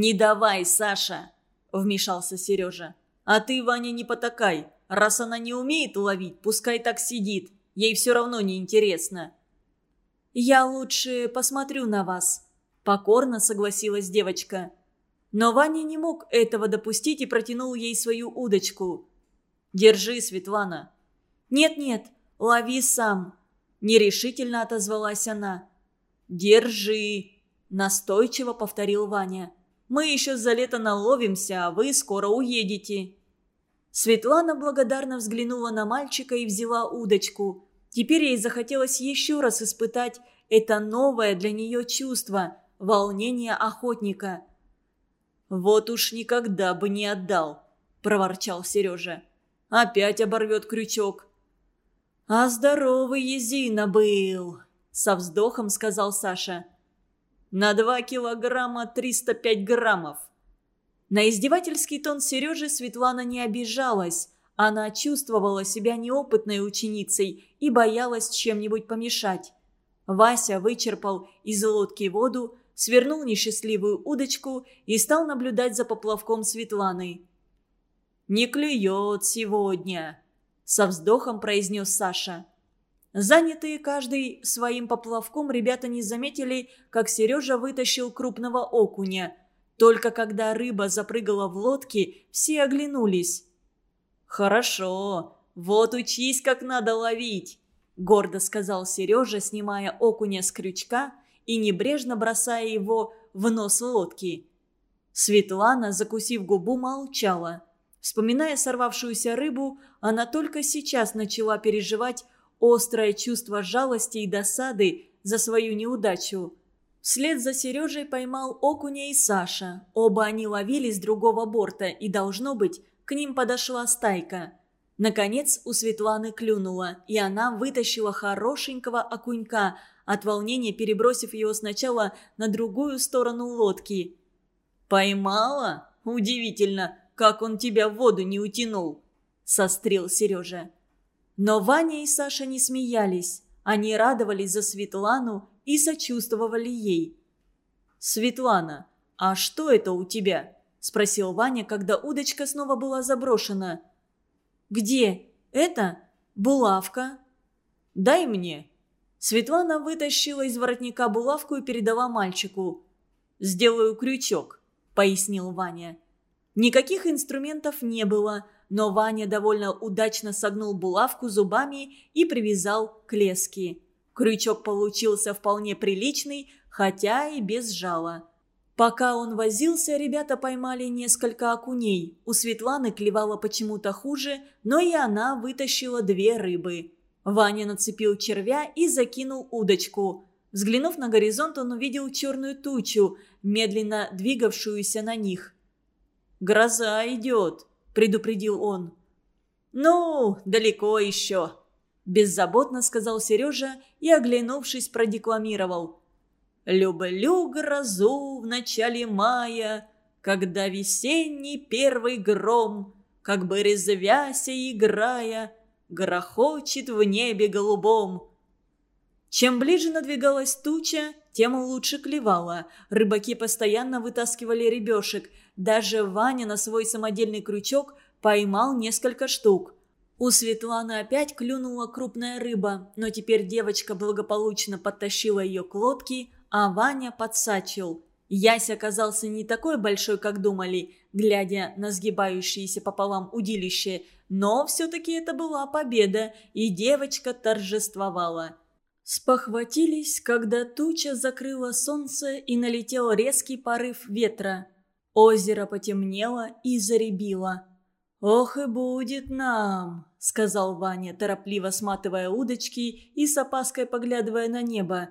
«Не давай, Саша!» – вмешался Сережа. «А ты, Ваня, не потакай. Раз она не умеет ловить, пускай так сидит. Ей все равно не интересно. «Я лучше посмотрю на вас», – покорно согласилась девочка. Но Ваня не мог этого допустить и протянул ей свою удочку. «Держи, Светлана». «Нет-нет, лови сам», – нерешительно отозвалась она. «Держи», – настойчиво повторил Ваня. «Мы еще за лето наловимся, а вы скоро уедете». Светлана благодарно взглянула на мальчика и взяла удочку. Теперь ей захотелось еще раз испытать это новое для нее чувство – волнение охотника. «Вот уж никогда бы не отдал», – проворчал Сережа. «Опять оборвет крючок». «А здоровый Езина был», – со вздохом сказал Саша. «На два килограмма триста пять граммов». На издевательский тон Сережи Светлана не обижалась. Она чувствовала себя неопытной ученицей и боялась чем-нибудь помешать. Вася вычерпал из лодки воду, свернул несчастливую удочку и стал наблюдать за поплавком Светланы. «Не клюет сегодня», — со вздохом произнес Саша. Занятые каждый своим поплавком, ребята не заметили, как Сережа вытащил крупного окуня. Только когда рыба запрыгала в лодке, все оглянулись. «Хорошо, вот учись, как надо ловить», — гордо сказал Сережа, снимая окуня с крючка и небрежно бросая его в нос лодки. Светлана, закусив губу, молчала. Вспоминая сорвавшуюся рыбу, она только сейчас начала переживать острое чувство жалости и досады за свою неудачу. Вслед за Сережей поймал окуня и Саша. Оба они ловили с другого борта, и, должно быть, к ним подошла стайка. Наконец у Светланы клюнула, и она вытащила хорошенького окунька, от волнения перебросив его сначала на другую сторону лодки. «Поймала? Удивительно, как он тебя в воду не утянул!» – сострил Сережа. Но Ваня и Саша не смеялись. Они радовались за Светлану и сочувствовали ей. «Светлана, а что это у тебя?» – спросил Ваня, когда удочка снова была заброшена. «Где? Это? Булавка?» «Дай мне», Светлана вытащила из воротника булавку и передала мальчику. «Сделаю крючок», — пояснил Ваня. Никаких инструментов не было, но Ваня довольно удачно согнул булавку зубами и привязал к леске. Крючок получился вполне приличный, хотя и без жала. Пока он возился, ребята поймали несколько окуней. У Светланы клевала почему-то хуже, но и она вытащила две рыбы. Ваня нацепил червя и закинул удочку. Взглянув на горизонт, он увидел черную тучу, медленно двигавшуюся на них. «Гроза идет», — предупредил он. «Ну, далеко еще», — беззаботно сказал Сережа и, оглянувшись, продекламировал. «Люблю грозу в начале мая, когда весенний первый гром, как бы резвяся играя, грохочет в небе голубом. Чем ближе надвигалась туча, тем лучше клевала. Рыбаки постоянно вытаскивали ребешек. Даже Ваня на свой самодельный крючок поймал несколько штук. У Светланы опять клюнула крупная рыба, но теперь девочка благополучно подтащила ее к лодке, а Ваня подсачил. Ясь оказался не такой большой, как думали, глядя на сгибающееся пополам удилище – но все-таки это была победа, и девочка торжествовала. Спохватились, когда туча закрыла солнце и налетел резкий порыв ветра. Озеро потемнело и заребило. «Ох и будет нам!» — сказал Ваня, торопливо сматывая удочки и с опаской поглядывая на небо.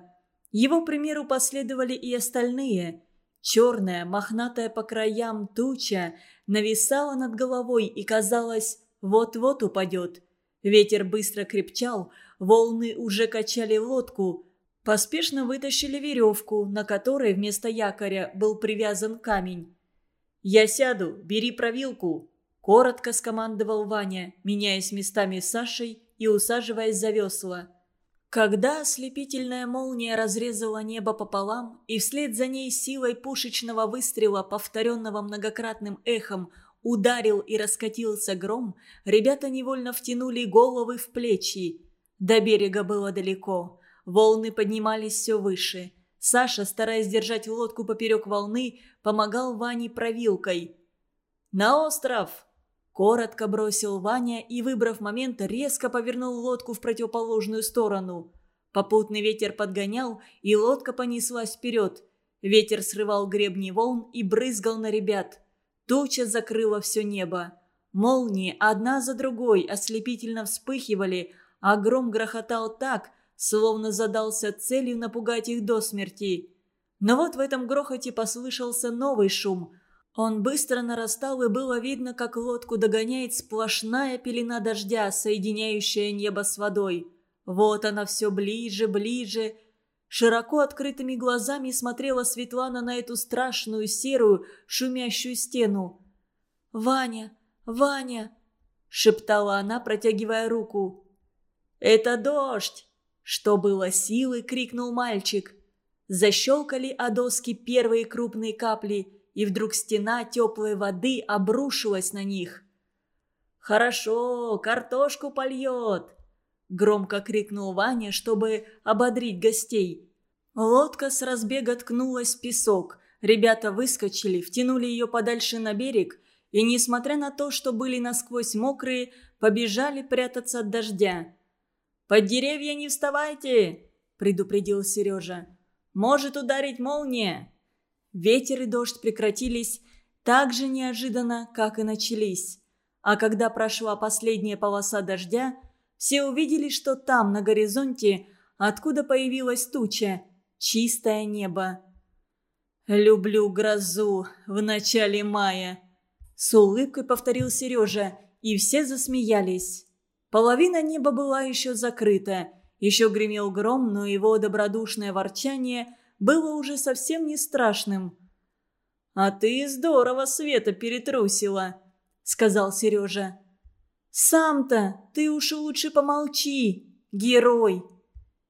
Его примеру последовали и остальные. Черная, мохнатая по краям туча нависала над головой и, казалось, вот-вот упадет. Ветер быстро крепчал, волны уже качали лодку. Поспешно вытащили веревку, на которой вместо якоря был привязан камень. «Я сяду, бери провилку», – коротко скомандовал Ваня, меняясь местами с Сашей и усаживаясь за весла. Когда ослепительная молния разрезала небо пополам, и вслед за ней силой пушечного выстрела, повторенного многократным эхом, ударил и раскатился гром, ребята невольно втянули головы в плечи. До берега было далеко. Волны поднимались все выше. Саша, стараясь держать лодку поперек волны, помогал Ване провилкой. «На остров!» Коротко бросил Ваня и, выбрав момент, резко повернул лодку в противоположную сторону. Попутный ветер подгонял, и лодка понеслась вперед. Ветер срывал гребни волн и брызгал на ребят. Туча закрыла все небо. Молнии одна за другой ослепительно вспыхивали, а гром грохотал так, словно задался целью напугать их до смерти. Но вот в этом грохоте послышался новый шум – он быстро нарастал, и было видно, как лодку догоняет сплошная пелена дождя, соединяющая небо с водой. Вот она все ближе, ближе. Широко открытыми глазами смотрела Светлана на эту страшную серую, шумящую стену. «Ваня! Ваня!» — шептала она, протягивая руку. «Это дождь!» — что было силы, крикнул мальчик. Защелкали о доски первые крупные капли — и вдруг стена теплой воды обрушилась на них. «Хорошо, картошку польет!» – громко крикнул Ваня, чтобы ободрить гостей. Лодка с разбега ткнулась в песок. Ребята выскочили, втянули ее подальше на берег и, несмотря на то, что были насквозь мокрые, побежали прятаться от дождя. «Под деревья не вставайте!» – предупредил Сережа. «Может ударить молния!» Ветер и дождь прекратились так же неожиданно, как и начались. А когда прошла последняя полоса дождя, все увидели, что там, на горизонте, откуда появилась туча, чистое небо. «Люблю грозу в начале мая», — с улыбкой повторил Сережа, и все засмеялись. Половина неба была еще закрыта, еще гремел гром, но его добродушное ворчание было уже совсем не страшным. «А ты здорово Света перетрусила», — сказал Сережа. «Сам-то ты уж лучше помолчи, герой!»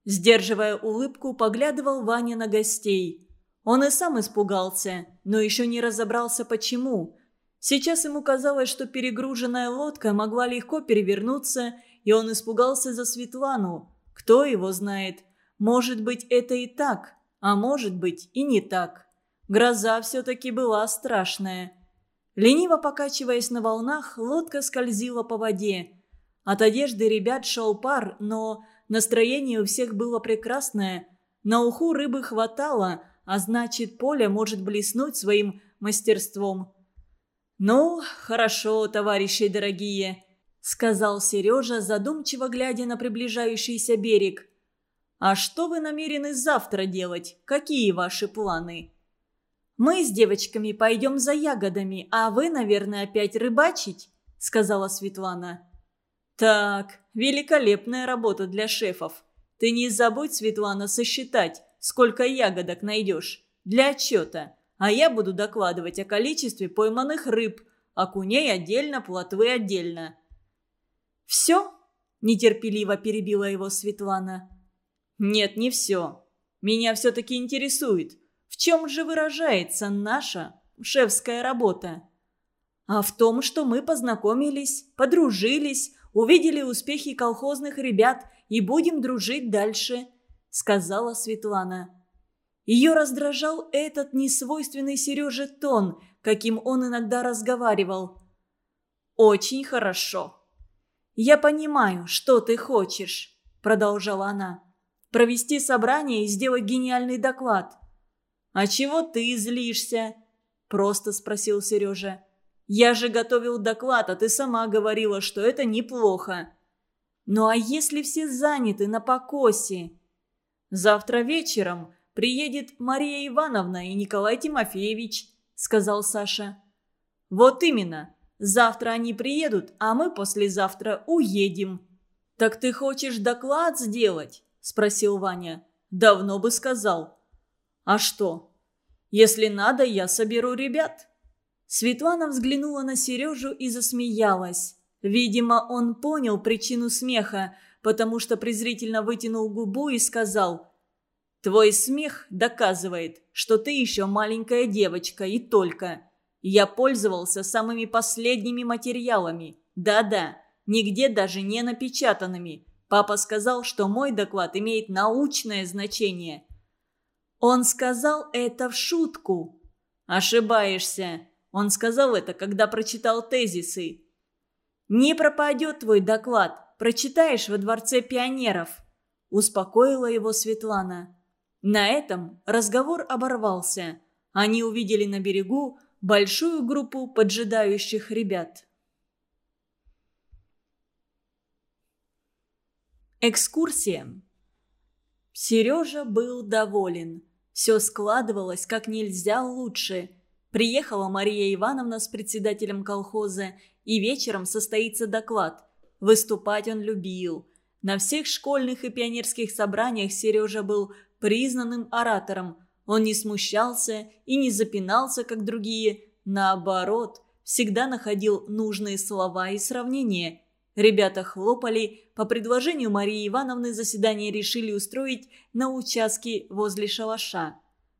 Сдерживая улыбку, поглядывал Ваня на гостей. Он и сам испугался, но еще не разобрался почему. Сейчас ему казалось, что перегруженная лодка могла легко перевернуться, и он испугался за Светлану. Кто его знает? Может быть, это и так. А может быть и не так. Гроза все-таки была страшная. Лениво покачиваясь на волнах, лодка скользила по воде. От одежды ребят шел пар, но настроение у всех было прекрасное. На уху рыбы хватало, а значит, поле может блеснуть своим мастерством. «Ну, хорошо, товарищи дорогие», — сказал Сережа, задумчиво глядя на приближающийся берег. «А что вы намерены завтра делать? Какие ваши планы?» «Мы с девочками пойдем за ягодами, а вы, наверное, опять рыбачить?» – сказала Светлана. «Так, великолепная работа для шефов. Ты не забудь, Светлана, сосчитать, сколько ягодок найдешь. Для отчета. А я буду докладывать о количестве пойманных рыб. Окуней отдельно, плотвы отдельно». «Все?» – нетерпеливо перебила его Светлана. «Нет, не все. Меня все-таки интересует, в чем же выражается наша шефская работа?» «А в том, что мы познакомились, подружились, увидели успехи колхозных ребят и будем дружить дальше», — сказала Светлана. Ее раздражал этот несвойственный Сереже тон, каким он иногда разговаривал. «Очень хорошо». «Я понимаю, что ты хочешь», — продолжала она провести собрание и сделать гениальный доклад. «А чего ты злишься?» – просто спросил Сережа. «Я же готовил доклад, а ты сама говорила, что это неплохо». «Ну а если все заняты на покосе?» «Завтра вечером приедет Мария Ивановна и Николай Тимофеевич», – сказал Саша. «Вот именно. Завтра они приедут, а мы послезавтра уедем». «Так ты хочешь доклад сделать?» спросил Ваня. «Давно бы сказал». «А что? Если надо, я соберу ребят». Светлана взглянула на Сережу и засмеялась. Видимо, он понял причину смеха, потому что презрительно вытянул губу и сказал «Твой смех доказывает, что ты еще маленькая девочка и только. Я пользовался самыми последними материалами. Да-да, нигде даже не напечатанными. Папа сказал, что мой доклад имеет научное значение». «Он сказал это в шутку». «Ошибаешься. Он сказал это, когда прочитал тезисы». «Не пропадет твой доклад. Прочитаешь во Дворце пионеров», – успокоила его Светлана. На этом разговор оборвался. Они увидели на берегу большую группу поджидающих ребят. Экскурсия. Сережа был доволен. Все складывалось как нельзя лучше. Приехала Мария Ивановна с председателем колхоза, и вечером состоится доклад. Выступать он любил. На всех школьных и пионерских собраниях Сережа был признанным оратором. Он не смущался и не запинался, как другие. Наоборот, всегда находил нужные слова и сравнения – Ребята хлопали. По предложению Марии Ивановны заседание решили устроить на участке возле шалаша.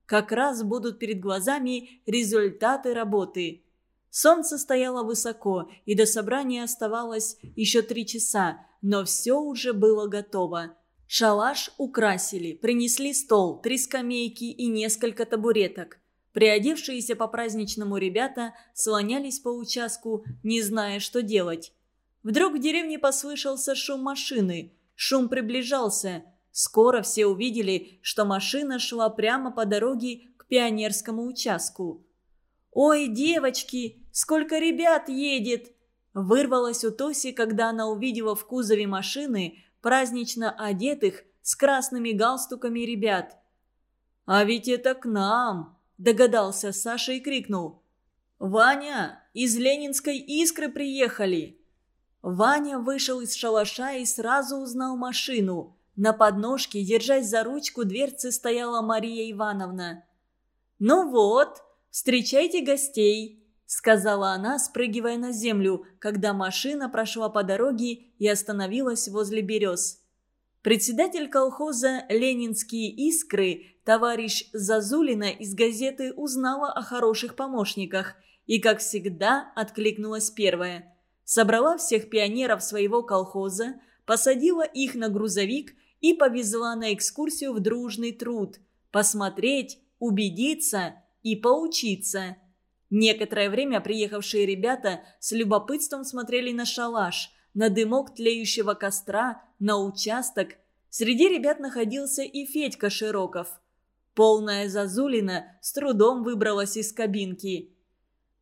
Как раз будут перед глазами результаты работы. Солнце стояло высоко, и до собрания оставалось еще три часа, но все уже было готово. Шалаш украсили, принесли стол, три скамейки и несколько табуреток. Приодевшиеся по-праздничному ребята слонялись по участку, не зная, что делать. Вдруг в деревне послышался шум машины. Шум приближался. Скоро все увидели, что машина шла прямо по дороге к пионерскому участку. «Ой, девочки, сколько ребят едет!» Вырвалась у Тоси, когда она увидела в кузове машины празднично одетых с красными галстуками ребят. «А ведь это к нам!» – догадался Саша и крикнул. «Ваня, из Ленинской искры приехали!» Ваня вышел из шалаша и сразу узнал машину. На подножке, держась за ручку дверцы, стояла Мария Ивановна. «Ну вот, встречайте гостей», — сказала она, спрыгивая на землю, когда машина прошла по дороге и остановилась возле берез. Председатель колхоза «Ленинские искры» товарищ Зазулина из газеты узнала о хороших помощниках и, как всегда, откликнулась первая – собрала всех пионеров своего колхоза, посадила их на грузовик и повезла на экскурсию в дружный труд – посмотреть, убедиться и поучиться. Некоторое время приехавшие ребята с любопытством смотрели на шалаш, на дымок тлеющего костра, на участок. Среди ребят находился и Федька Широков. Полная Зазулина с трудом выбралась из кабинки.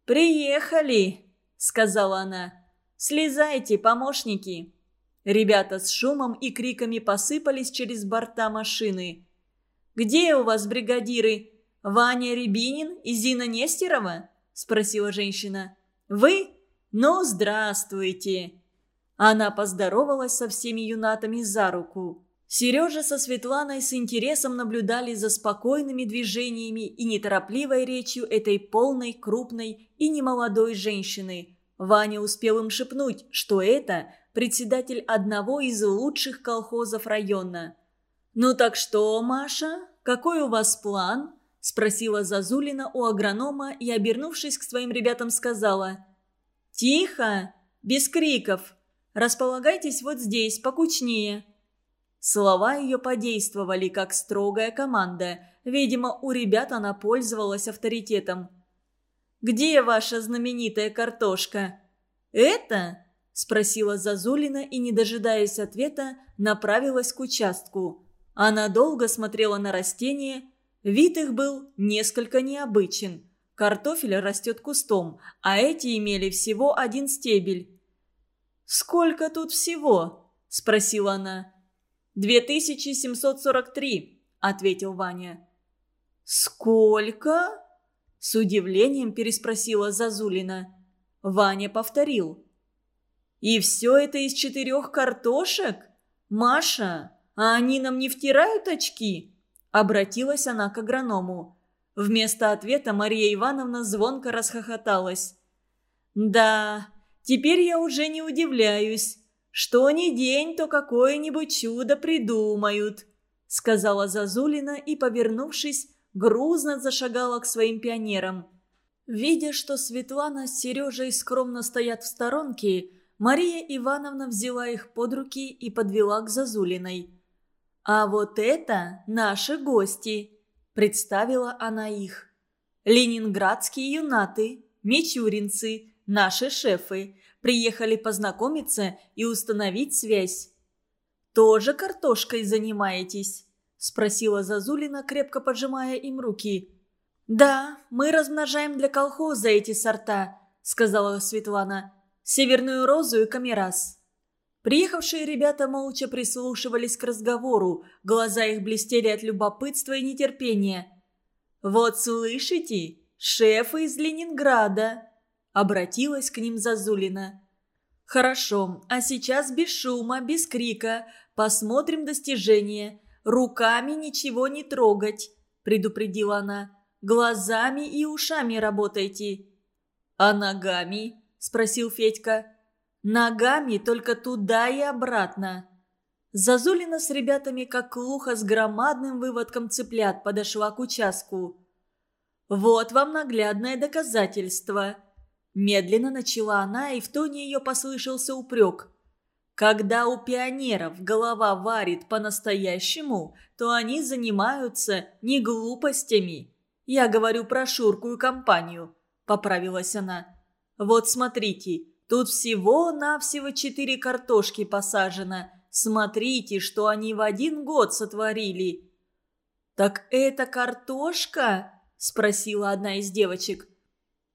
«Приехали!» – сказала она. «Слезайте, помощники!» Ребята с шумом и криками посыпались через борта машины. «Где у вас бригадиры? Ваня Рябинин и Зина Нестерова?» – спросила женщина. «Вы? Ну, здравствуйте!» Она поздоровалась со всеми юнатами за руку. Сережа со Светланой с интересом наблюдали за спокойными движениями и неторопливой речью этой полной, крупной и немолодой женщины – Ваня успел им шепнуть, что это председатель одного из лучших колхозов района. «Ну так что, Маша, какой у вас план?» – спросила Зазулина у агронома и, обернувшись к своим ребятам, сказала. «Тихо, без криков. Располагайтесь вот здесь, покучнее». Слова ее подействовали, как строгая команда. Видимо, у ребят она пользовалась авторитетом. Где ваша знаменитая картошка?» «Это?» – спросила Зазулина и, не дожидаясь ответа, направилась к участку. Она долго смотрела на растения. Вид их был несколько необычен. Картофель растет кустом, а эти имели всего один стебель. «Сколько тут всего?» – спросила она. «Две тысячи семьсот сорок три», – ответил Ваня. «Сколько?» С удивлением переспросила Зазулина. Ваня повторил. «И все это из четырех картошек? Маша, а они нам не втирают очки?» Обратилась она к агроному. Вместо ответа Мария Ивановна звонко расхохоталась. «Да, теперь я уже не удивляюсь. Что ни день, то какое-нибудь чудо придумают», — сказала Зазулина и, повернувшись, грузно зашагала к своим пионерам. Видя, что Светлана с Сережей скромно стоят в сторонке, Мария Ивановна взяла их под руки и подвела к Зазулиной. «А вот это наши гости», – представила она их. «Ленинградские юнаты, мичуринцы, наши шефы, приехали познакомиться и установить связь». «Тоже картошкой занимаетесь?» – спросила Зазулина, крепко поджимая им руки. «Да, мы размножаем для колхоза эти сорта», – сказала Светлана северную розу и камерас. Приехавшие ребята молча прислушивались к разговору, глаза их блестели от любопытства и нетерпения. «Вот слышите, шеф из Ленинграда!» – обратилась к ним Зазулина. «Хорошо, а сейчас без шума, без крика. Посмотрим достижения. Руками ничего не трогать», – предупредила она. «Глазами и ушами работайте». «А ногами?» спросил Федька. «Ногами только туда и обратно». Зазулина с ребятами, как луха с громадным выводком цыплят, подошла к участку. «Вот вам наглядное доказательство». Медленно начала она, и в тоне ее послышался упрек. «Когда у пионеров голова варит по-настоящему, то они занимаются не глупостями. Я говорю про Шурку и компанию», — поправилась она. Вот смотрите, тут всего-навсего четыре картошки посажено. Смотрите, что они в один год сотворили». «Так это картошка?» – спросила одна из девочек.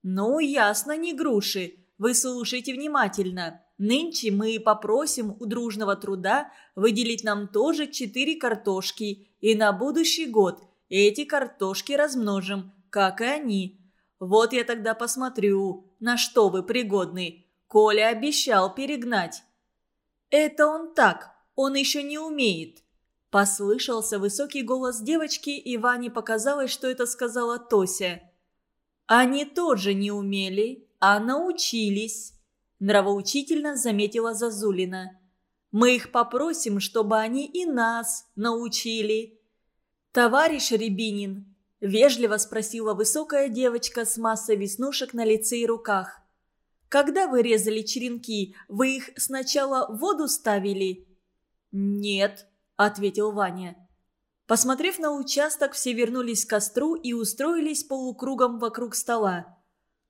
«Ну, ясно, не груши. Вы слушайте внимательно. Нынче мы попросим у дружного труда выделить нам тоже четыре картошки, и на будущий год эти картошки размножим, как и они. Вот я тогда посмотрю, на что вы пригодны. Коля обещал перегнать». «Это он так, он еще не умеет». Послышался высокий голос девочки, и Ване показалось, что это сказала Тося. «Они тоже не умели, а научились», – нравоучительно заметила Зазулина. «Мы их попросим, чтобы они и нас научили». «Товарищ Рябинин, Вежливо спросила высокая девочка с массой веснушек на лице и руках. «Когда вы резали черенки, вы их сначала в воду ставили?» «Нет», — ответил Ваня. Посмотрев на участок, все вернулись к костру и устроились полукругом вокруг стола.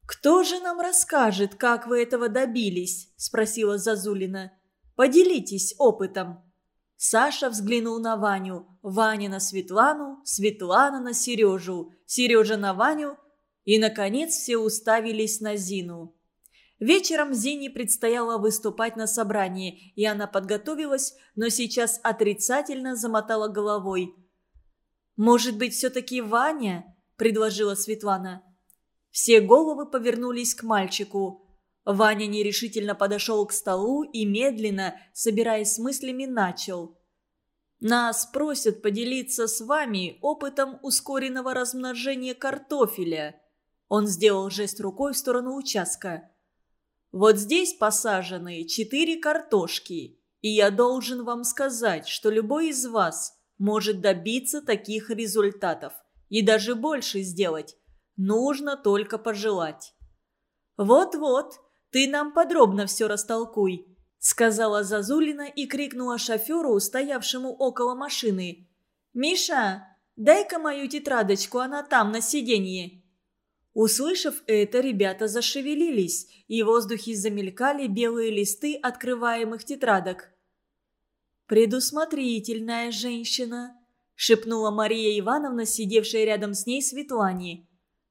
«Кто же нам расскажет, как вы этого добились?» – спросила Зазулина. «Поделитесь опытом». Саша взглянул на Ваню, Ваня на Светлану, Светлана на Сережу, Сережа на Ваню, и, наконец, все уставились на Зину. Вечером Зине предстояло выступать на собрании, и она подготовилась, но сейчас отрицательно замотала головой. «Может быть, все-таки Ваня?» – предложила Светлана. Все головы повернулись к мальчику. Ваня нерешительно подошел к столу и медленно, собираясь с мыслями, начал. «Нас просят поделиться с вами опытом ускоренного размножения картофеля». Он сделал жест рукой в сторону участка. «Вот здесь посажены четыре картошки, и я должен вам сказать, что любой из вас может добиться таких результатов и даже больше сделать. Нужно только пожелать». «Вот-вот», ты нам подробно все растолкуй», — сказала Зазулина и крикнула шоферу, стоявшему около машины. «Миша, дай-ка мою тетрадочку, она там, на сиденье». Услышав это, ребята зашевелились, и в воздухе замелькали белые листы открываемых тетрадок. «Предусмотрительная женщина», — шепнула Мария Ивановна, сидевшая рядом с ней Светлане.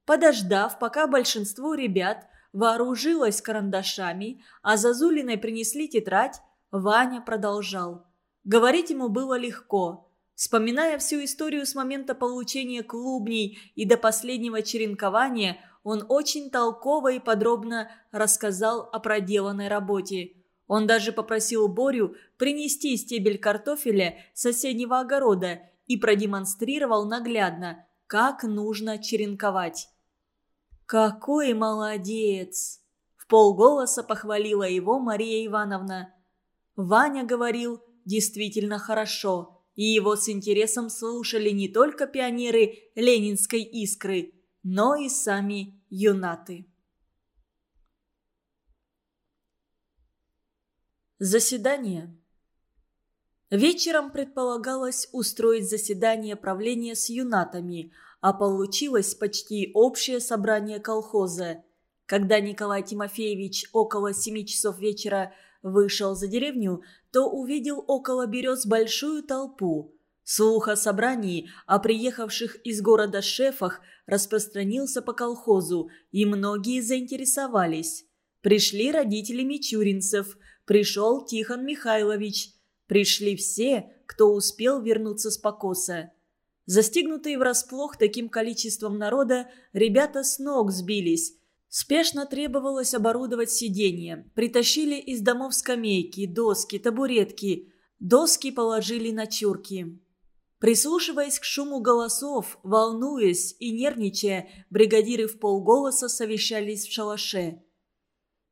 Подождав, пока большинство ребят вооружилась карандашами, а Зазулиной принесли тетрадь, Ваня продолжал. Говорить ему было легко. Вспоминая всю историю с момента получения клубней и до последнего черенкования, он очень толково и подробно рассказал о проделанной работе. Он даже попросил Борю принести стебель картофеля с соседнего огорода и продемонстрировал наглядно, как нужно черенковать. «Какой молодец!» – в полголоса похвалила его Мария Ивановна. Ваня говорил действительно хорошо, и его с интересом слушали не только пионеры Ленинской искры, но и сами юнаты. Заседание. Вечером предполагалось устроить заседание правления с юнатами, а получилось почти общее собрание колхоза. Когда Николай Тимофеевич около семи часов вечера вышел за деревню, то увидел около берез большую толпу. Слух о собрании, о приехавших из города шефах распространился по колхозу, и многие заинтересовались. Пришли родители мичуринцев – Пришел Тихон Михайлович. Пришли все, кто успел вернуться с покоса. Застигнутые врасплох таким количеством народа, ребята с ног сбились. Спешно требовалось оборудовать сиденье. Притащили из домов скамейки, доски, табуретки. Доски положили на чурки. Прислушиваясь к шуму голосов, волнуясь и нервничая, бригадиры в полголоса совещались в шалаше.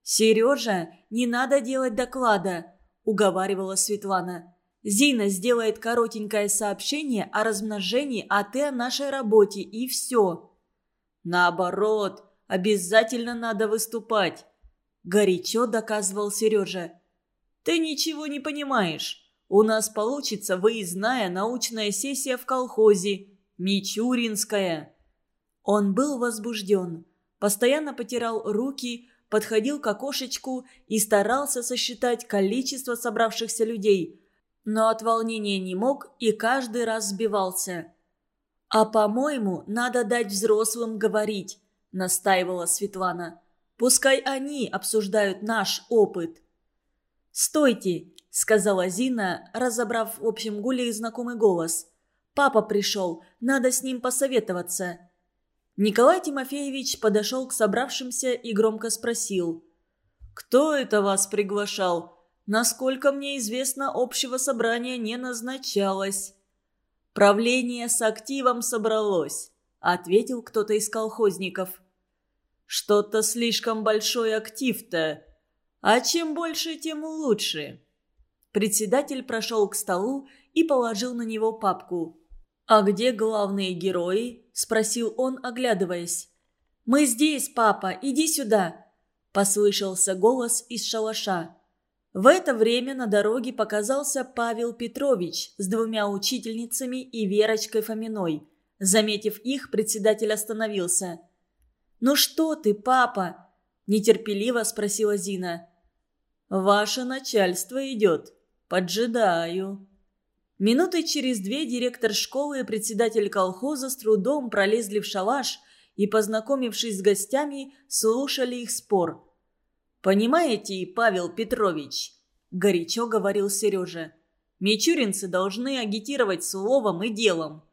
«Сережа, не надо делать доклада», – уговаривала Светлана. «Зина сделает коротенькое сообщение о размножении, а ты о нашей работе, и все». «Наоборот, обязательно надо выступать», – горячо доказывал Сережа. «Ты ничего не понимаешь. У нас получится выездная научная сессия в колхозе. Мичуринская». Он был возбужден, постоянно потирал руки, подходил к окошечку и старался сосчитать количество собравшихся людей. Но от волнения не мог и каждый раз сбивался. «А по-моему, надо дать взрослым говорить», – настаивала Светлана. «Пускай они обсуждают наш опыт». «Стойте», – сказала Зина, разобрав в общем гуле знакомый голос. «Папа пришел, надо с ним посоветоваться». Николай Тимофеевич подошел к собравшимся и громко спросил. «Кто это вас приглашал? Насколько мне известно, общего собрания не назначалось». «Правление с активом собралось», — ответил кто-то из колхозников. «Что-то слишком большой актив-то. А чем больше, тем лучше». Председатель прошел к столу и положил на него папку. «А где главные герои?» – спросил он, оглядываясь. «Мы здесь, папа, иди сюда!» – послышался голос из шалаша. В это время на дороге показался Павел Петрович с двумя учительницами и Верочкой Фоминой. Заметив их, председатель остановился. «Ну что ты, папа?» – нетерпеливо спросила Зина. «Ваше начальство идет. Поджидаю». Минуты через две директор школы и председатель колхоза с трудом пролезли в шалаш и, познакомившись с гостями, слушали их спор. «Понимаете, Павел Петрович», – горячо говорил Сережа, – «мичуринцы должны агитировать словом и делом».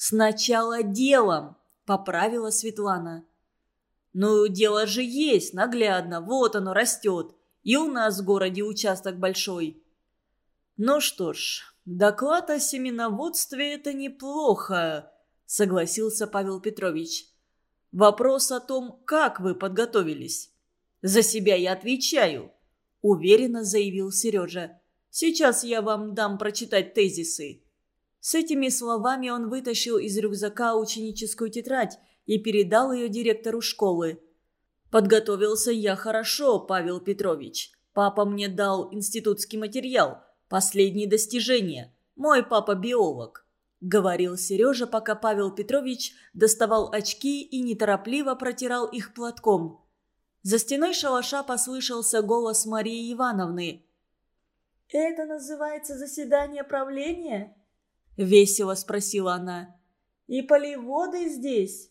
«Сначала делом», – поправила Светлана. «Ну, дело же есть, наглядно, вот оно растет. И у нас в городе участок большой». «Ну что ж, «Доклад о семеноводстве – это неплохо», – согласился Павел Петрович. «Вопрос о том, как вы подготовились». «За себя я отвечаю», – уверенно заявил Сережа. «Сейчас я вам дам прочитать тезисы». С этими словами он вытащил из рюкзака ученическую тетрадь и передал ее директору школы. «Подготовился я хорошо, Павел Петрович. Папа мне дал институтский материал – Последние достижения. Мой папа биолог», — говорил Сережа, пока Павел Петрович доставал очки и неторопливо протирал их платком. За стеной шалаша послышался голос Марии Ивановны. «Это называется заседание правления?» — весело спросила она. «И полеводы здесь?»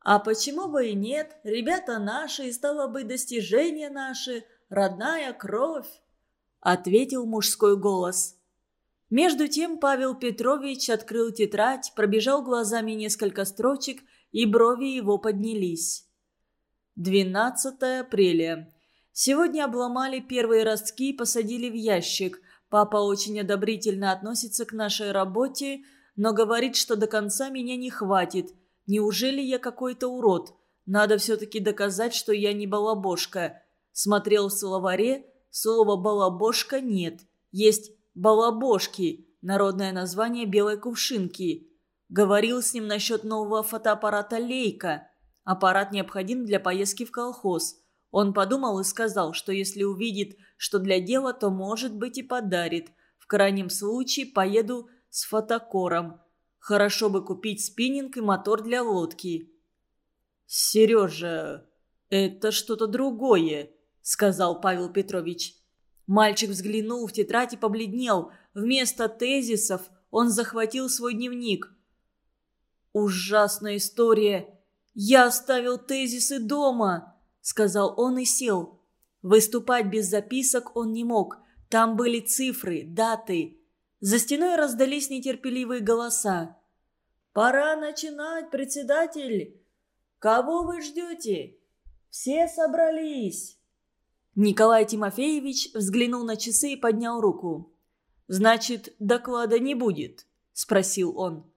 «А почему бы и нет? Ребята наши, и стало быть, достижения наши, родная кровь» ответил мужской голос. Между тем Павел Петрович открыл тетрадь, пробежал глазами несколько строчек, и брови его поднялись. 12 апреля. Сегодня обломали первые ростки и посадили в ящик. Папа очень одобрительно относится к нашей работе, но говорит, что до конца меня не хватит. Неужели я какой-то урод? Надо все-таки доказать, что я не балабошка. Смотрел в словаре, слова «балабошка» нет. Есть «балабошки», народное название белой кувшинки. Говорил с ним насчет нового фотоаппарата «Лейка». Аппарат необходим для поездки в колхоз. Он подумал и сказал, что если увидит, что для дела, то, может быть, и подарит. В крайнем случае поеду с фотокором. Хорошо бы купить спиннинг и мотор для лодки. «Сережа, это что-то другое», — сказал Павел Петрович. Мальчик взглянул в тетрадь и побледнел. Вместо тезисов он захватил свой дневник. «Ужасная история. Я оставил тезисы дома», — сказал он и сел. Выступать без записок он не мог. Там были цифры, даты. За стеной раздались нетерпеливые голоса. «Пора начинать, председатель! Кого вы ждете? Все собрались!» Николай Тимофеевич взглянул на часы и поднял руку. «Значит, доклада не будет?» – спросил он.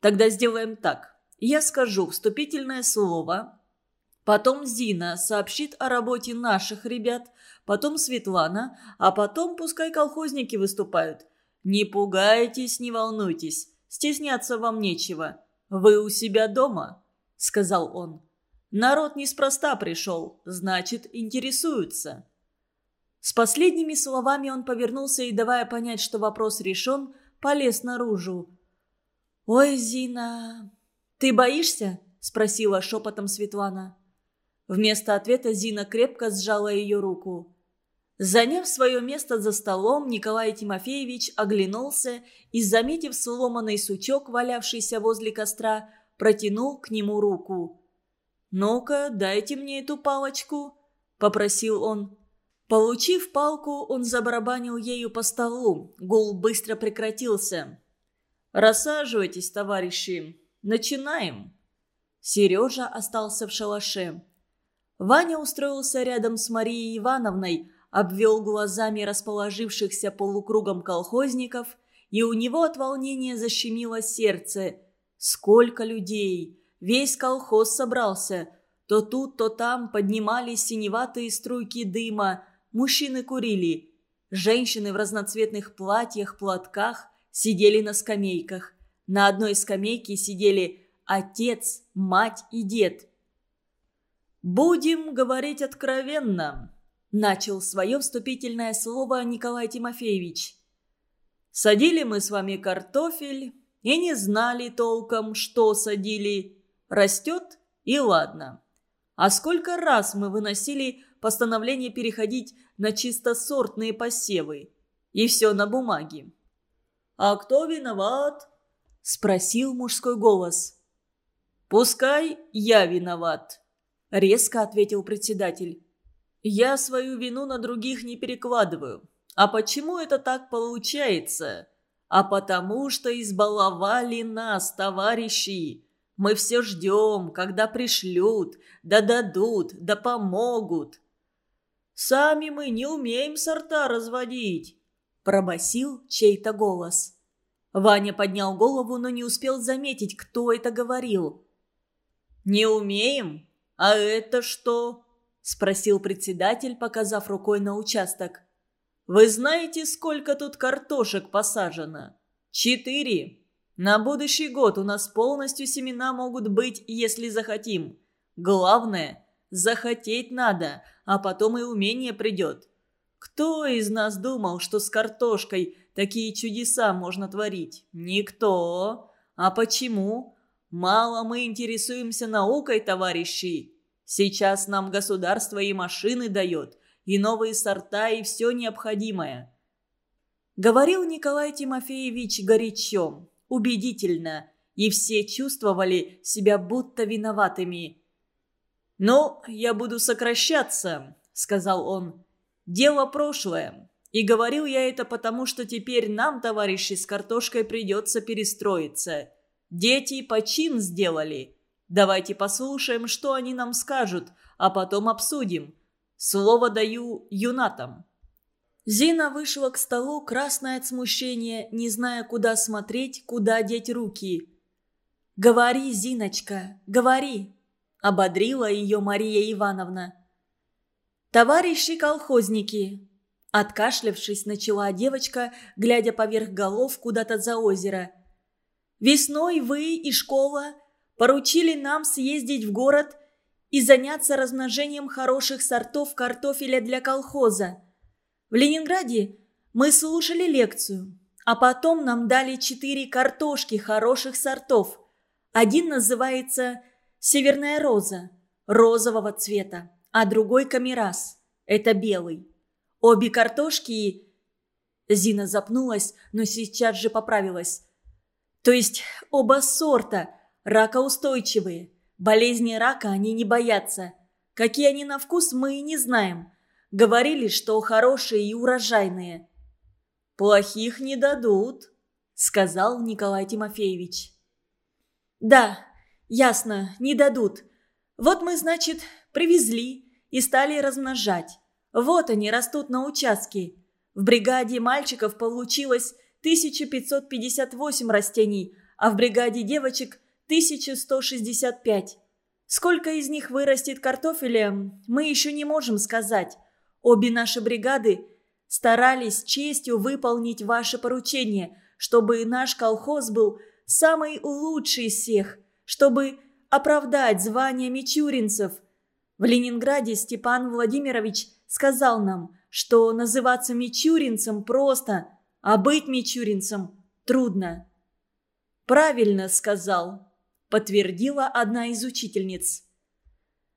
«Тогда сделаем так. Я скажу вступительное слово, потом Зина сообщит о работе наших ребят, потом Светлана, а потом пускай колхозники выступают. Не пугайтесь, не волнуйтесь, стесняться вам нечего. Вы у себя дома?» – сказал он. Народ неспроста пришел, значит, интересуются». С последними словами он повернулся и, давая понять, что вопрос решен, полез наружу. «Ой, Зина, ты боишься?» – спросила шепотом Светлана. Вместо ответа Зина крепко сжала ее руку. Заняв свое место за столом, Николай Тимофеевич оглянулся и, заметив сломанный сучок, валявшийся возле костра, протянул к нему руку. «Ну-ка, дайте мне эту палочку», — попросил он. Получив палку, он забарабанил ею по столу. Гул быстро прекратился. «Рассаживайтесь, товарищи. Начинаем». Сережа остался в шалаше. Ваня устроился рядом с Марией Ивановной, обвел глазами расположившихся полукругом колхозников, и у него от волнения защемило сердце. «Сколько людей!» Весь колхоз собрался. То тут, то там поднимались синеватые струйки дыма. Мужчины курили. Женщины в разноцветных платьях, платках сидели на скамейках. На одной скамейке сидели отец, мать и дед. «Будем говорить откровенно», – начал свое вступительное слово Николай Тимофеевич. «Садили мы с вами картофель и не знали толком, что садили. Растет и ладно. А сколько раз мы выносили постановление переходить на чистосортные посевы. И все на бумаге. «А кто виноват?» – спросил мужской голос. «Пускай я виноват», – резко ответил председатель. «Я свою вину на других не перекладываю. А почему это так получается? А потому что избаловали нас, товарищи. Мы все ждем, когда пришлют, да дадут, да помогут. Сами мы не умеем сорта разводить, пробасил чей-то голос. Ваня поднял голову, но не успел заметить, кто это говорил. «Не умеем? А это что?» – спросил председатель, показав рукой на участок. «Вы знаете, сколько тут картошек посажено? Четыре. На будущий год у нас полностью семена могут быть, если захотим. Главное – захотеть надо, а потом и умение придет. Кто из нас думал, что с картошкой такие чудеса можно творить? Никто. А почему? Мало мы интересуемся наукой, товарищи. Сейчас нам государство и машины дает, и новые сорта, и все необходимое. Говорил Николай Тимофеевич горячо убедительно, и все чувствовали себя будто виноватыми. «Ну, я буду сокращаться», — сказал он. «Дело прошлое. И говорил я это потому, что теперь нам, товарищи, с картошкой придется перестроиться. Дети почин сделали. Давайте послушаем, что они нам скажут, а потом обсудим. Слово даю юнатам». Зина вышла к столу, красная от смущения, не зная, куда смотреть, куда деть руки. «Говори, Зиночка, говори!» – ободрила ее Мария Ивановна. «Товарищи колхозники, Откашлявшись, начала девочка, глядя поверх голов куда-то за озеро. «Весной вы и школа поручили нам съездить в город и заняться размножением хороших сортов картофеля для колхоза. В Ленинграде мы слушали лекцию, а потом нам дали четыре картошки хороших сортов. Один называется «Северная роза» розового цвета, а другой камерас – это белый. Обе картошки... Зина запнулась, но сейчас же поправилась. То есть оба сорта ракоустойчивые. Болезни рака они не боятся. Какие они на вкус, мы и не знаем. Говорили, что хорошие и урожайные. «Плохих не дадут», — сказал Николай Тимофеевич. «Да, ясно, не дадут. Вот мы, значит, привезли и стали размножать. Вот они растут на участке. В бригаде мальчиков получилось 1558 растений, а в бригаде девочек 1165. Сколько из них вырастет картофеля, мы еще не можем сказать. Обе наши бригады старались честью выполнить ваше поручение, чтобы наш колхоз был самый лучший из всех, чтобы оправдать звание мичуринцев. В Ленинграде Степан Владимирович сказал нам, что называться мичуринцем просто, а быть мичуринцем трудно. «Правильно сказал», – подтвердила одна из учительниц.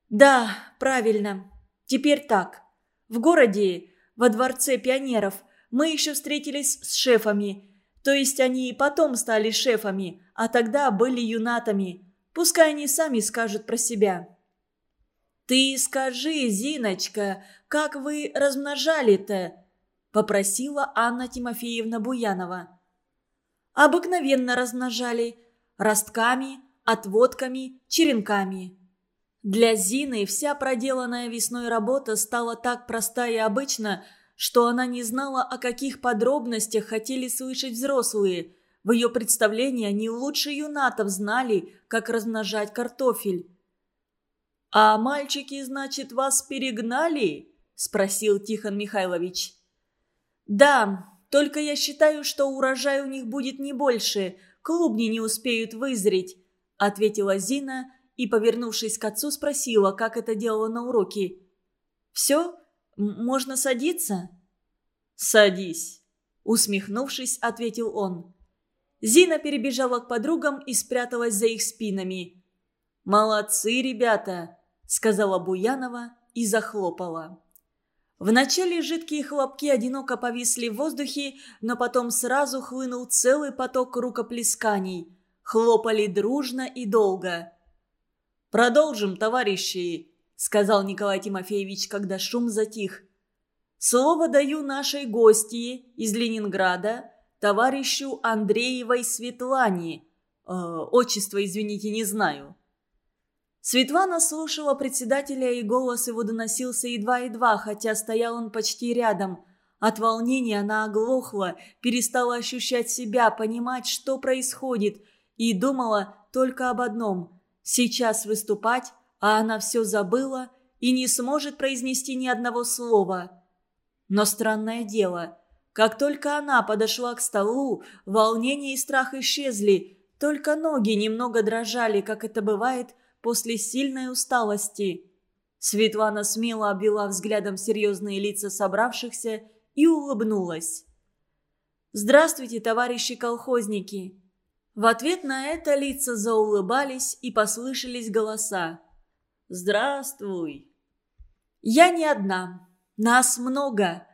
«Да, правильно. Теперь так. В городе, во дворце пионеров, мы еще встретились с шефами. То есть они и потом стали шефами, а тогда были юнатами. Пускай они сами скажут про себя. «Ты скажи, Зиночка, как вы размножали-то?» – попросила Анна Тимофеевна Буянова. «Обыкновенно размножали. Ростками, отводками, черенками». Для Зины вся проделанная весной работа стала так проста и обычна, что она не знала, о каких подробностях хотели слышать взрослые – в ее представлении они лучше юнатов знали, как размножать картофель. «А мальчики, значит, вас перегнали?» – спросил Тихон Михайлович. «Да, только я считаю, что урожай у них будет не больше, клубни не успеют вызреть», – ответила Зина и, повернувшись к отцу, спросила, как это делала на уроке. «Все? Можно садиться?» «Садись», – усмехнувшись, ответил он. Зина перебежала к подругам и спряталась за их спинами. «Молодцы, ребята!» – сказала Буянова и захлопала. Вначале жидкие хлопки одиноко повисли в воздухе, но потом сразу хлынул целый поток рукоплесканий. Хлопали дружно и долго. «Продолжим, товарищи!» – сказал Николай Тимофеевич, когда шум затих. «Слово даю нашей гости из Ленинграда – товарищу Андреевой Светлане. Э, отчество, извините, не знаю». Светлана слушала председателя, и голос его доносился едва-едва, хотя стоял он почти рядом. От волнения она оглохла, перестала ощущать себя, понимать, что происходит, и думала только об одном – сейчас выступать, а она все забыла и не сможет произнести ни одного слова. Но странное дело, как только она подошла к столу, волнение и страх исчезли, только ноги немного дрожали, как это бывает после сильной усталости. Светлана смело обвела взглядом серьезные лица собравшихся и улыбнулась. «Здравствуйте, товарищи колхозники!» В ответ на это лица заулыбались и послышались голоса. «Здравствуй!» «Я не одна. Нас много.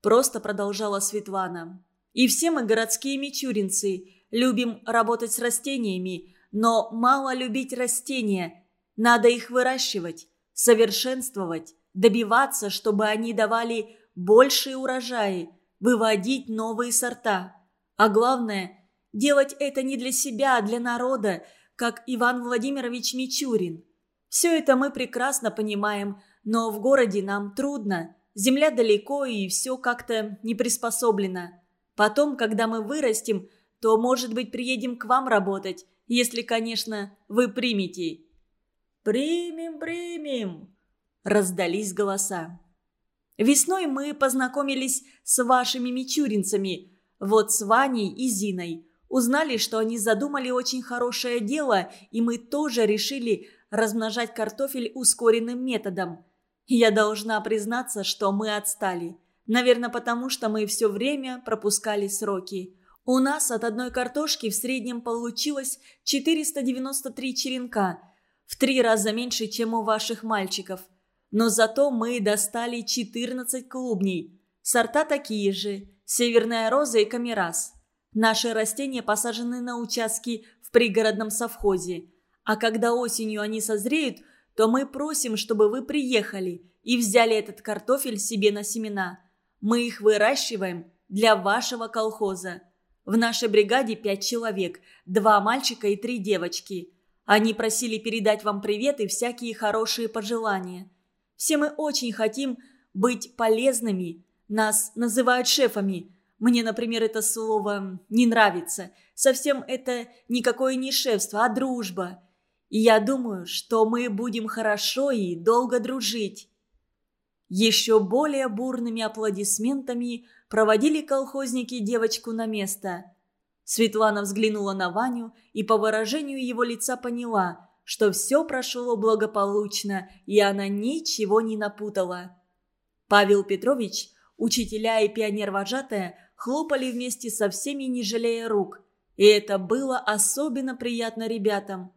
Просто продолжала Светлана. И все мы городские мичуринцы, любим работать с растениями, но мало любить растения. Надо их выращивать, совершенствовать, добиваться, чтобы они давали большие урожаи, выводить новые сорта. А главное, делать это не для себя, а для народа, как Иван Владимирович Мичурин. Все это мы прекрасно понимаем, но в городе нам трудно. Земля далеко и все как-то не приспособлено. Потом, когда мы вырастем, то, может быть, приедем к вам работать, если, конечно, вы примете». «Примем, примем!» – раздались голоса. Весной мы познакомились с вашими мичуринцами, вот с Ваней и Зиной. Узнали, что они задумали очень хорошее дело, и мы тоже решили размножать картофель ускоренным методом. Я должна признаться, что мы отстали. Наверное, потому что мы все время пропускали сроки. У нас от одной картошки в среднем получилось 493 черенка, в три раза меньше, чем у ваших мальчиков. Но зато мы достали 14 клубней. Сорта такие же – северная роза и камераз. Наши растения посажены на участки в пригородном совхозе. А когда осенью они созреют, то мы просим, чтобы вы приехали и взяли этот картофель себе на семена. Мы их выращиваем для вашего колхоза. В нашей бригаде пять человек, два мальчика и три девочки. Они просили передать вам привет и всякие хорошие пожелания. Все мы очень хотим быть полезными. Нас называют шефами. Мне, например, это слово не нравится. Совсем это никакое не шефство, а дружба. И я думаю, что мы будем хорошо и долго дружить. Еще более бурными аплодисментами проводили колхозники девочку на место. Светлана взглянула на Ваню и по выражению его лица поняла, что все прошло благополучно, и она ничего не напутала. Павел Петрович, учителя и пионер-вожатая хлопали вместе со всеми, не жалея рук. И это было особенно приятно ребятам.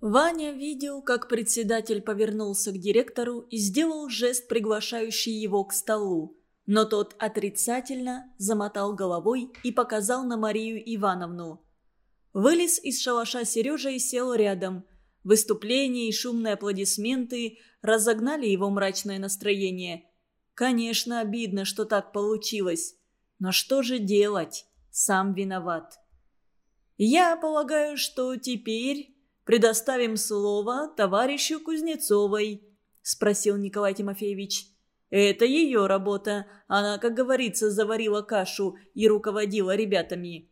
Ваня видел, как председатель повернулся к директору и сделал жест, приглашающий его к столу. Но тот отрицательно замотал головой и показал на Марию Ивановну. Вылез из шалаша Сережа и сел рядом. Выступление и шумные аплодисменты разогнали его мрачное настроение. Конечно, обидно, что так получилось. Но что же делать? Сам виноват. «Я полагаю, что теперь предоставим слово товарищу Кузнецовой», – спросил Николай Тимофеевич. Это ее работа. Она, как говорится, заварила кашу и руководила ребятами.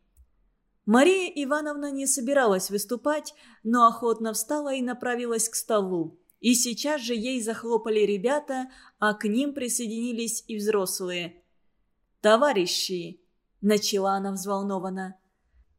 Мария Ивановна не собиралась выступать, но охотно встала и направилась к столу. И сейчас же ей захлопали ребята, а к ним присоединились и взрослые. «Товарищи!» – начала она взволнованно.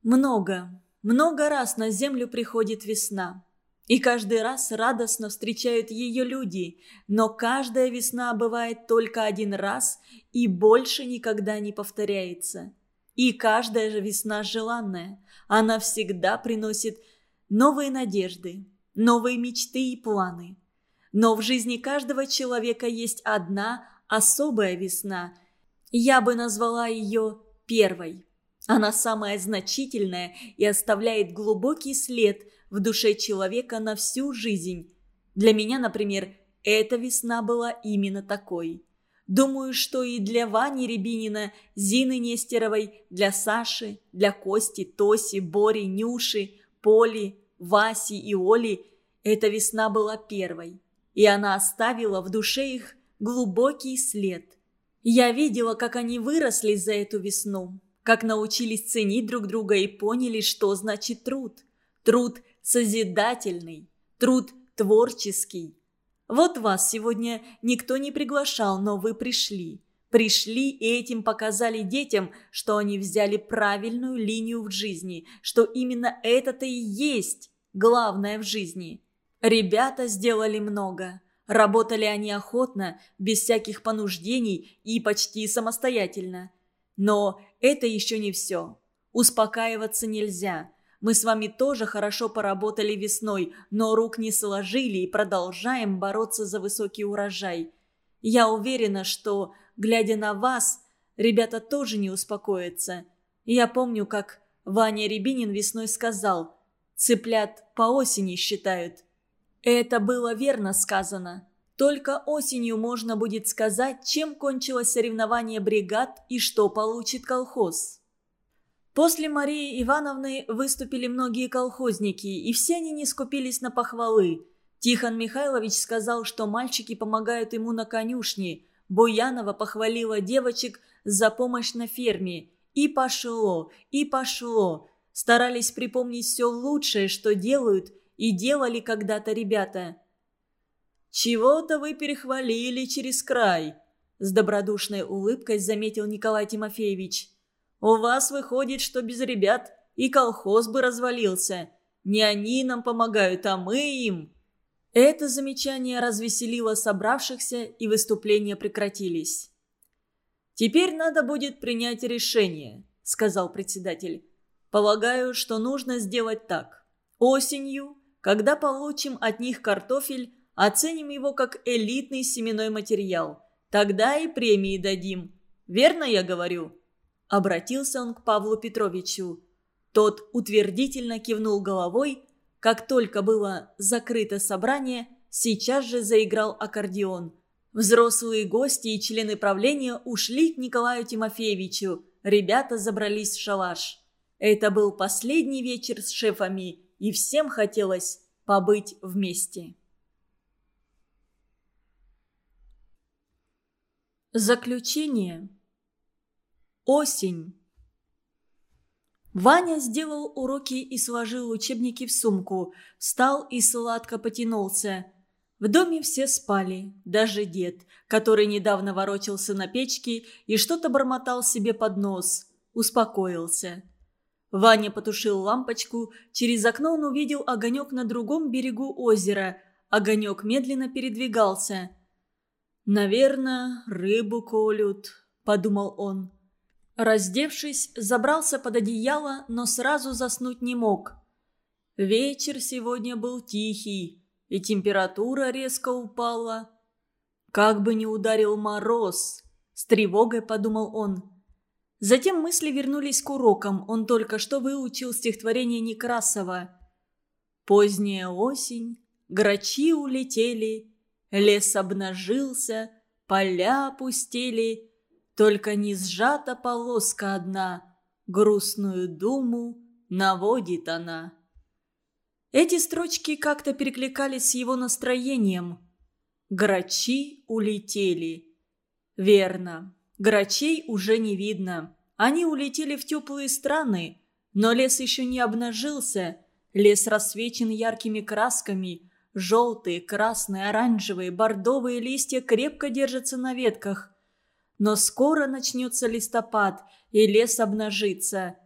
«Много, много раз на землю приходит весна. И каждый раз радостно встречают ее люди, но каждая весна бывает только один раз и больше никогда не повторяется. И каждая же весна желанная, она всегда приносит новые надежды, новые мечты и планы. Но в жизни каждого человека есть одна особая весна. Я бы назвала ее первой. Она самая значительная и оставляет глубокий след – в душе человека на всю жизнь. Для меня, например, эта весна была именно такой. Думаю, что и для Вани Рябинина, Зины Нестеровой, для Саши, для Кости, Тоси, Бори, Нюши, Поли, Васи и Оли эта весна была первой. И она оставила в душе их глубокий след. Я видела, как они выросли за эту весну, как научились ценить друг друга и поняли, что значит труд. Труд созидательный, труд творческий. Вот вас сегодня никто не приглашал, но вы пришли. Пришли и этим показали детям, что они взяли правильную линию в жизни, что именно это-то и есть главное в жизни. Ребята сделали много. Работали они охотно, без всяких понуждений и почти самостоятельно. Но это еще не все. Успокаиваться нельзя. Мы с вами тоже хорошо поработали весной, но рук не сложили и продолжаем бороться за высокий урожай. Я уверена, что, глядя на вас, ребята тоже не успокоятся. Я помню, как Ваня Рябинин весной сказал «Цыплят по осени считают». Это было верно сказано. Только осенью можно будет сказать, чем кончилось соревнование бригад и что получит колхоз. После Марии Ивановны выступили многие колхозники, и все они не скупились на похвалы. Тихон Михайлович сказал, что мальчики помогают ему на конюшне. Буянова похвалила девочек за помощь на ферме. И пошло, и пошло. Старались припомнить все лучшее, что делают и делали когда-то ребята. «Чего-то вы перехвалили через край», — с добродушной улыбкой заметил Николай Тимофеевич. «У вас выходит, что без ребят и колхоз бы развалился. Не они нам помогают, а мы им». Это замечание развеселило собравшихся, и выступления прекратились. «Теперь надо будет принять решение», — сказал председатель. «Полагаю, что нужно сделать так. Осенью, когда получим от них картофель, оценим его как элитный семенной материал. Тогда и премии дадим. Верно я говорю?» Обратился он к Павлу Петровичу. Тот утвердительно кивнул головой. Как только было закрыто собрание, сейчас же заиграл аккордеон. Взрослые гости и члены правления ушли к Николаю Тимофеевичу. Ребята забрались в шалаш. Это был последний вечер с шефами, и всем хотелось побыть вместе. Заключение. Осень. Ваня сделал уроки и сложил учебники в сумку, встал и сладко потянулся. В доме все спали, даже дед, который недавно ворочался на печке и что-то бормотал себе под нос. Успокоился. Ваня потушил лампочку, через окно он увидел огонек на другом берегу озера. Огонек медленно передвигался. «Наверное, рыбу колют», — подумал он. Раздевшись, забрался под одеяло, но сразу заснуть не мог. Вечер сегодня был тихий, и температура резко упала. Как бы не ударил мороз, с тревогой подумал он. Затем мысли вернулись к урокам, он только что выучил стихотворение Некрасова. «Поздняя осень, грачи улетели, лес обнажился, поля опустели». Только не сжата полоска одна, грустную думу наводит она. Эти строчки как-то перекликались с его настроением. Грачи улетели. Верно, грачей уже не видно. Они улетели в теплые страны, но лес еще не обнажился. Лес рассвечен яркими красками. Желтые, красные, оранжевые, бордовые листья крепко держатся на ветках. Но скоро начнется листопад, и лес обнажится.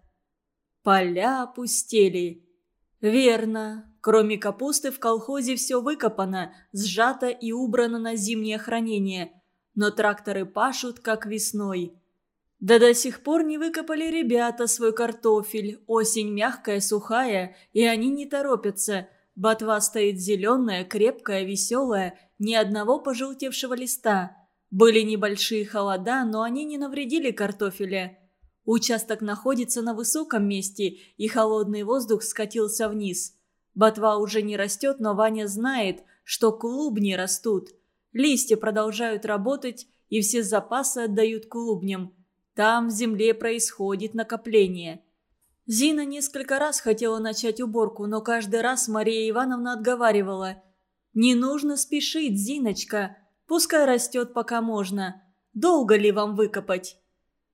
Поля опустели. Верно, кроме капусты в колхозе все выкопано, сжато и убрано на зимнее хранение. Но тракторы пашут, как весной. Да до сих пор не выкопали ребята свой картофель. Осень мягкая, сухая, и они не торопятся. Ботва стоит зеленая, крепкая, веселая, ни одного пожелтевшего листа. Были небольшие холода, но они не навредили картофеля. Участок находится на высоком месте, и холодный воздух скатился вниз. Ботва уже не растет, но Ваня знает, что клубни растут. Листья продолжают работать, и все запасы отдают клубням. Там в земле происходит накопление. Зина несколько раз хотела начать уборку, но каждый раз Мария Ивановна отговаривала. «Не нужно спешить, Зиночка. Пускай растет, пока можно. Долго ли вам выкопать?»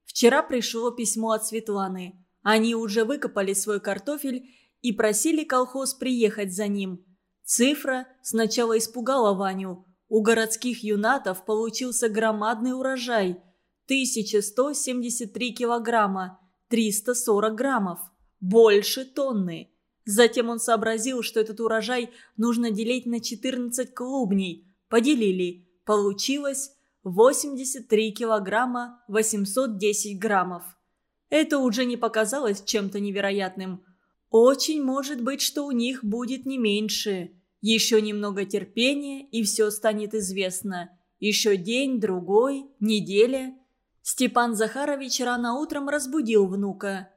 Вчера пришло письмо от Светланы. Они уже выкопали свой картофель и просили колхоз приехать за ним. Цифра сначала испугала Ваню. У городских юнатов получился громадный урожай. 1173 килограмма, 340 граммов. Больше тонны. Затем он сообразил, что этот урожай нужно делить на 14 клубней. Поделили. Получилось 83 килограмма 810 граммов. Это уже не показалось чем-то невероятным. Очень может быть, что у них будет не меньше. Еще немного терпения, и все станет известно. Еще день, другой, неделя. Степан Захарович рано утром разбудил внука.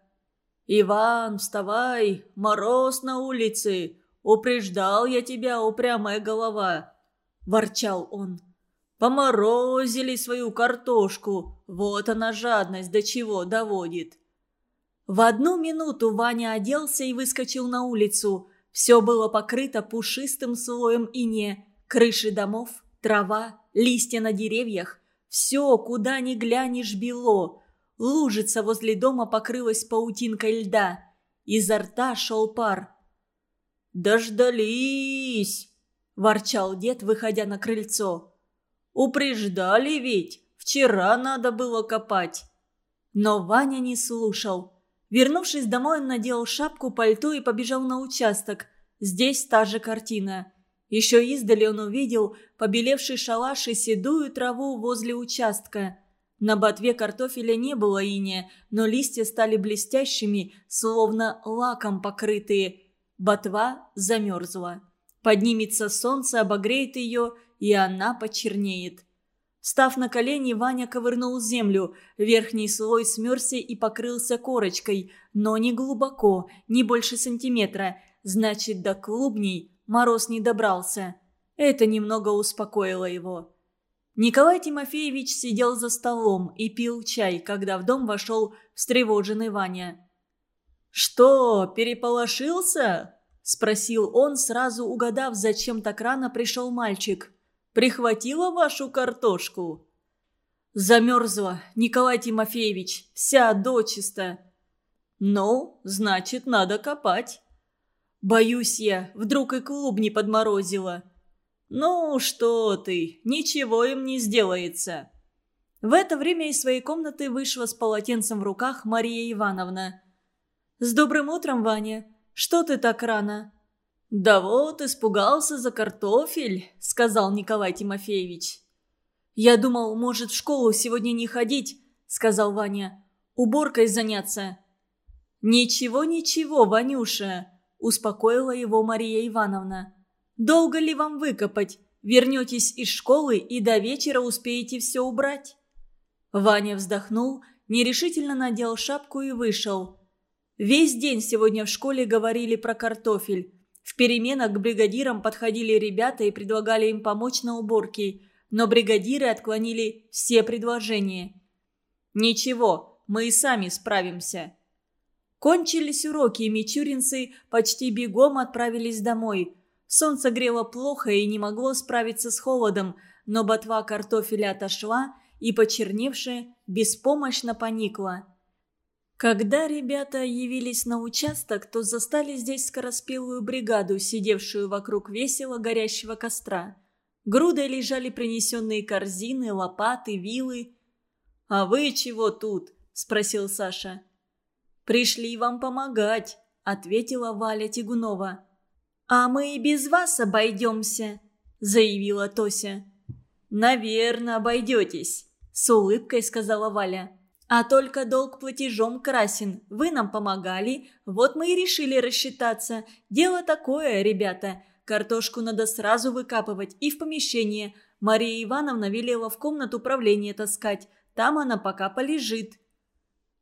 «Иван, вставай, мороз на улице. Упреждал я тебя, упрямая голова», – ворчал он. Поморозили свою картошку. Вот она жадность до чего доводит. В одну минуту Ваня оделся и выскочил на улицу. Все было покрыто пушистым слоем ине. Крыши домов, трава, листья на деревьях. Все, куда ни глянешь, бело. Лужица возле дома покрылась паутинкой льда. Изо рта шел пар. «Дождались!» – ворчал дед, выходя на крыльцо. Упреждали ведь. Вчера надо было копать». Но Ваня не слушал. Вернувшись домой, он надел шапку, пальто и побежал на участок. Здесь та же картина. Еще издали он увидел побелевший шалаш и седую траву возле участка. На ботве картофеля не было иния, но листья стали блестящими, словно лаком покрытые. Ботва замерзла. Поднимется солнце, обогреет ее, и она почернеет. Став на колени, Ваня ковырнул землю. Верхний слой смерзся и покрылся корочкой, но не глубоко, не больше сантиметра. Значит, до клубней мороз не добрался. Это немного успокоило его. Николай Тимофеевич сидел за столом и пил чай, когда в дом вошел встревоженный Ваня. «Что, переполошился?» – спросил он, сразу угадав, зачем так рано пришел мальчик. «Прихватила вашу картошку?» «Замерзла, Николай Тимофеевич, вся дочисто». «Ну, значит, надо копать». «Боюсь я, вдруг и клуб не подморозило». «Ну что ты, ничего им не сделается». В это время из своей комнаты вышла с полотенцем в руках Мария Ивановна. «С добрым утром, Ваня. Что ты так рано?» «Да вот, испугался за картофель», — сказал Николай Тимофеевич. «Я думал, может, в школу сегодня не ходить», — сказал Ваня. «Уборкой заняться». «Ничего, ничего, Ванюша», — успокоила его Мария Ивановна. «Долго ли вам выкопать? Вернетесь из школы и до вечера успеете все убрать». Ваня вздохнул, нерешительно надел шапку и вышел. Весь день сегодня в школе говорили про картофель. В переменах к бригадирам подходили ребята и предлагали им помочь на уборке, но бригадиры отклонили все предложения. «Ничего, мы и сами справимся», Кончились уроки, и мичуринцы почти бегом отправились домой. Солнце грело плохо и не могло справиться с холодом, но ботва картофеля отошла и, почерневшая, беспомощно поникла. Когда ребята явились на участок, то застали здесь скороспелую бригаду, сидевшую вокруг весело горящего костра. Грудой лежали принесенные корзины, лопаты, вилы. «А вы чего тут?» – спросил Саша. «Пришли вам помогать», — ответила Валя Тигунова. «А мы и без вас обойдемся», — заявила Тося. «Наверное, обойдетесь», — с улыбкой сказала Валя. «А только долг платежом красен. Вы нам помогали, вот мы и решили рассчитаться. Дело такое, ребята. Картошку надо сразу выкапывать и в помещение. Мария Ивановна велела в комнату управления таскать. Там она пока полежит».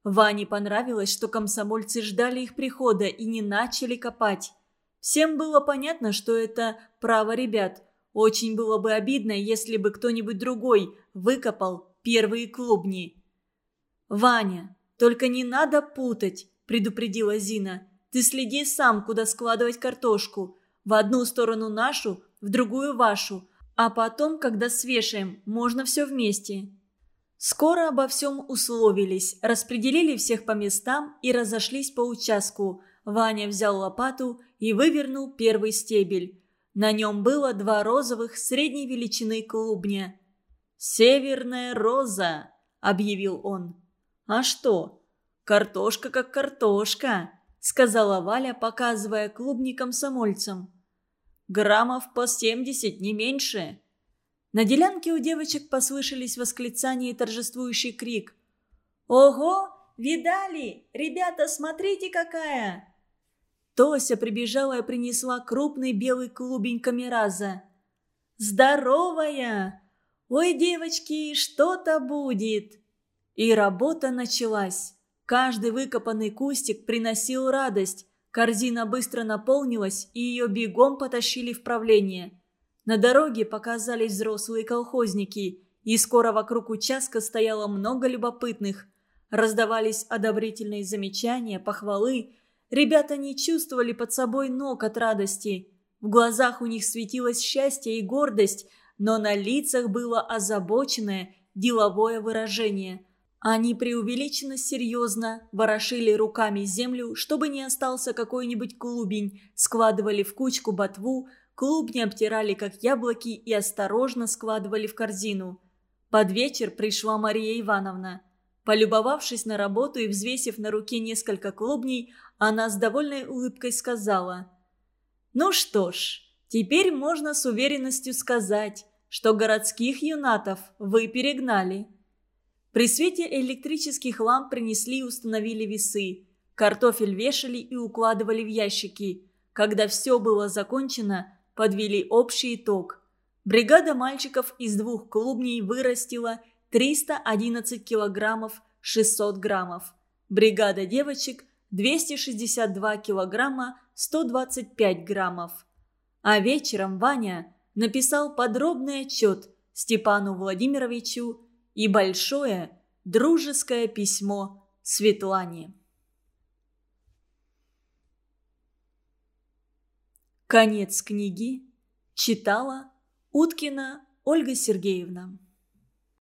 Ване понравилось, что комсомольцы ждали их прихода и не начали копать. Всем было понятно, что это право ребят. Очень было бы обидно, если бы кто-нибудь другой выкопал первые клубни. «Ваня, только не надо путать», – предупредила Зина. «Ты следи сам, куда складывать картошку. В одну сторону нашу, в другую вашу. А потом, когда свешаем, можно все вместе». Скоро обо всем условились, распределили всех по местам и разошлись по участку. Ваня взял лопату и вывернул первый стебель. На нем было два розовых средней величины клубня. «Северная роза», — объявил он. «А что? Картошка как картошка», — сказала Валя, показывая клубни комсомольцам. «Граммов по семьдесят, не меньше». На делянке у девочек послышались восклицания и торжествующий крик. «Ого! Видали? Ребята, смотрите какая!» Тося прибежала и принесла крупный белый клубень камераза. «Здоровая! Ой, девочки, что-то будет!» И работа началась. Каждый выкопанный кустик приносил радость. Корзина быстро наполнилась, и ее бегом потащили в правление. На дороге показались взрослые колхозники, и скоро вокруг участка стояло много любопытных. Раздавались одобрительные замечания, похвалы. Ребята не чувствовали под собой ног от радости. В глазах у них светилось счастье и гордость, но на лицах было озабоченное, деловое выражение. Они преувеличенно серьезно ворошили руками землю, чтобы не остался какой-нибудь клубень, складывали в кучку ботву, Клубни обтирали, как яблоки, и осторожно складывали в корзину. Под вечер пришла Мария Ивановна. Полюбовавшись на работу и взвесив на руке несколько клубней, она с довольной улыбкой сказала. «Ну что ж, теперь можно с уверенностью сказать, что городских юнатов вы перегнали». При свете электрических ламп принесли и установили весы. Картофель вешали и укладывали в ящики. Когда все было закончено, подвели общий итог. Бригада мальчиков из двух клубней вырастила 311 килограммов 600 граммов. Бригада девочек – 262 килограмма 125 граммов. А вечером Ваня написал подробный отчет Степану Владимировичу и большое дружеское письмо Светлане. Конец книги читала Уткина Ольга Сергеевна.